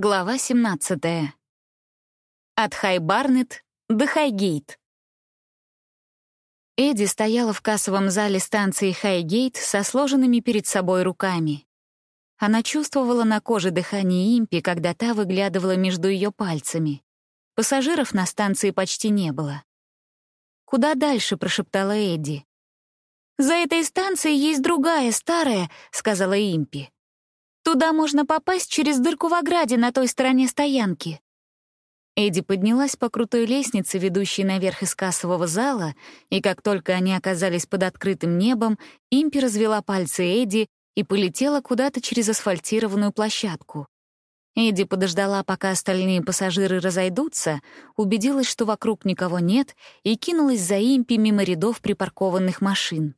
Глава 17. От Хай-Барнет до Хайгейт. Эдди стояла в кассовом зале станции Хайгейт со сложенными перед собой руками. Она чувствовала на коже дыхание импи, когда та выглядывала между ее пальцами. Пассажиров на станции почти не было. «Куда дальше?» — прошептала Эдди. «За этой станцией есть другая, старая», — сказала импи. «Туда можно попасть через дырку в ограде на той стороне стоянки». Эдди поднялась по крутой лестнице, ведущей наверх из кассового зала, и как только они оказались под открытым небом, Импи развела пальцы Эдди и полетела куда-то через асфальтированную площадку. Эдди подождала, пока остальные пассажиры разойдутся, убедилась, что вокруг никого нет, и кинулась за Импи мимо рядов припаркованных машин.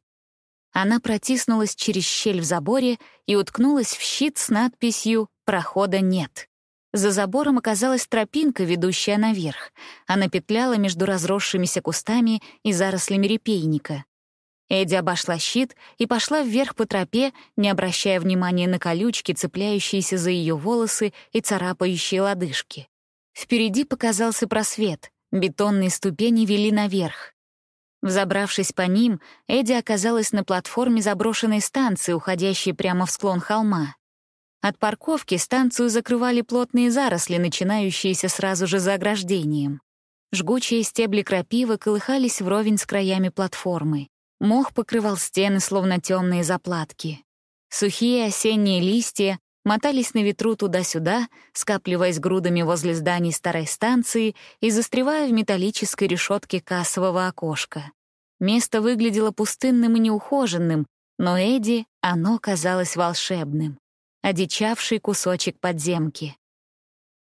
Она протиснулась через щель в заборе и уткнулась в щит с надписью «Прохода нет». За забором оказалась тропинка, ведущая наверх. Она петляла между разросшимися кустами и зарослями репейника. Эдди обошла щит и пошла вверх по тропе, не обращая внимания на колючки, цепляющиеся за ее волосы и царапающие лодыжки. Впереди показался просвет, бетонные ступени вели наверх. Взобравшись по ним, Эдди оказалась на платформе заброшенной станции, уходящей прямо в склон холма. От парковки станцию закрывали плотные заросли, начинающиеся сразу же за ограждением. Жгучие стебли крапивы колыхались вровень с краями платформы. Мох покрывал стены, словно темные заплатки. Сухие осенние листья мотались на ветру туда-сюда, скапливаясь грудами возле зданий старой станции и застревая в металлической решетке кассового окошка. Место выглядело пустынным и неухоженным, но Эдди оно казалось волшебным. Одичавший кусочек подземки.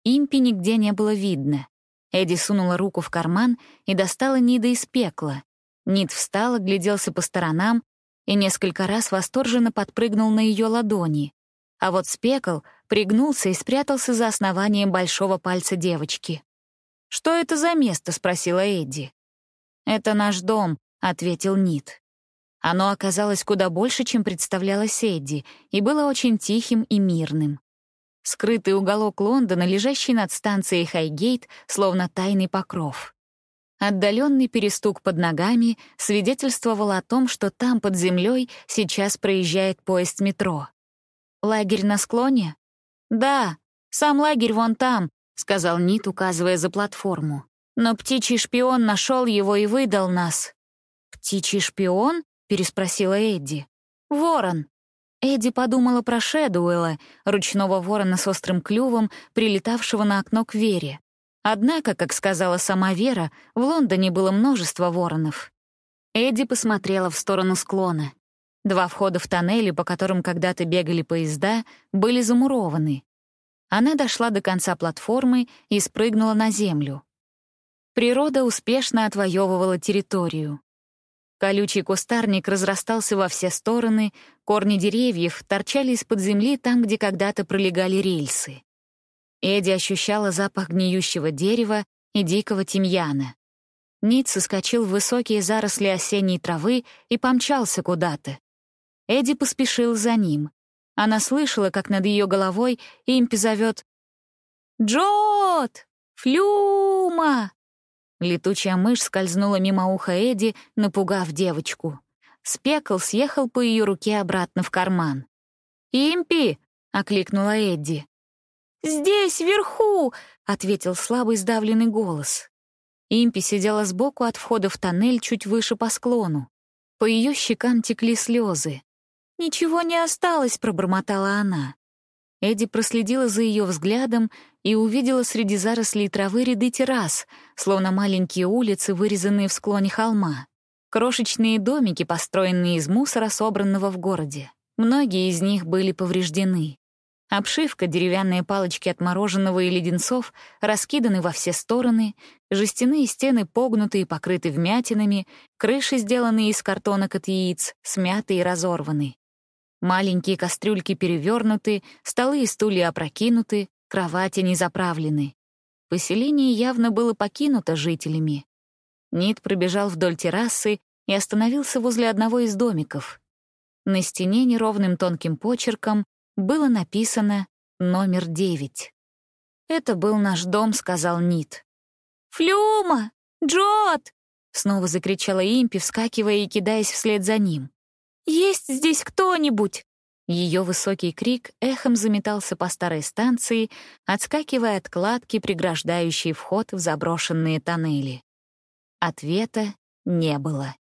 Импи нигде не было видно. Эдди сунула руку в карман и достала Нида из пекла. Нид встал, гляделся по сторонам и несколько раз восторженно подпрыгнул на ее ладони. А вот спекл пригнулся и спрятался за основанием большого пальца девочки. «Что это за место?» — спросила Эдди. «Это наш дом», — ответил Нит. Оно оказалось куда больше, чем представлялось Эдди, и было очень тихим и мирным. Скрытый уголок Лондона, лежащий над станцией Хайгейт, словно тайный покров. Отдаленный перестук под ногами свидетельствовал о том, что там, под землей, сейчас проезжает поезд метро. «Лагерь на склоне?» «Да, сам лагерь вон там», — сказал Нит, указывая за платформу. «Но птичий шпион нашел его и выдал нас». «Птичий шпион?» — переспросила Эдди. «Ворон». Эдди подумала про Шэдуэлла, ручного ворона с острым клювом, прилетавшего на окно к Вере. Однако, как сказала сама Вера, в Лондоне было множество воронов. Эдди посмотрела в сторону склона. Два входа в тоннели, по которым когда-то бегали поезда, были замурованы. Она дошла до конца платформы и спрыгнула на землю. Природа успешно отвоевывала территорию. Колючий кустарник разрастался во все стороны, корни деревьев торчали из-под земли там, где когда-то пролегали рельсы. Эдди ощущала запах гниющего дерева и дикого тимьяна. Нит соскочил в высокие заросли осенней травы и помчался куда-то. Эдди поспешил за ним. Она слышала, как над ее головой импи зовет «Джот! Флюма!» Летучая мышь скользнула мимо уха Эдди, напугав девочку. Спекл съехал по ее руке обратно в карман. «Импи!» — окликнула Эдди. «Здесь, вверху!» — ответил слабый сдавленный голос. Импи сидела сбоку от входа в тоннель чуть выше по склону. По ее щекам текли слезы. «Ничего не осталось», — пробормотала она. Эдди проследила за ее взглядом и увидела среди зарослей травы ряды террас, словно маленькие улицы, вырезанные в склоне холма. Крошечные домики, построенные из мусора, собранного в городе. Многие из них были повреждены. Обшивка, деревянные палочки от мороженого и леденцов раскиданы во все стороны, жестяные стены погнуты и покрыты вмятинами, крыши, сделанные из картонок от яиц, смяты и разорваны. Маленькие кастрюльки перевернуты, столы и стулья опрокинуты, кровати не заправлены. Поселение явно было покинуто жителями. Нит пробежал вдоль террасы и остановился возле одного из домиков. На стене неровным тонким почерком было написано «Номер девять». «Это был наш дом», — сказал Нит. «Флюма! Джот!» — снова закричала Импи, вскакивая и кидаясь вслед за ним. «Есть здесь кто-нибудь?» Ее высокий крик эхом заметался по старой станции, отскакивая от кладки, преграждающей вход в заброшенные тоннели. Ответа не было.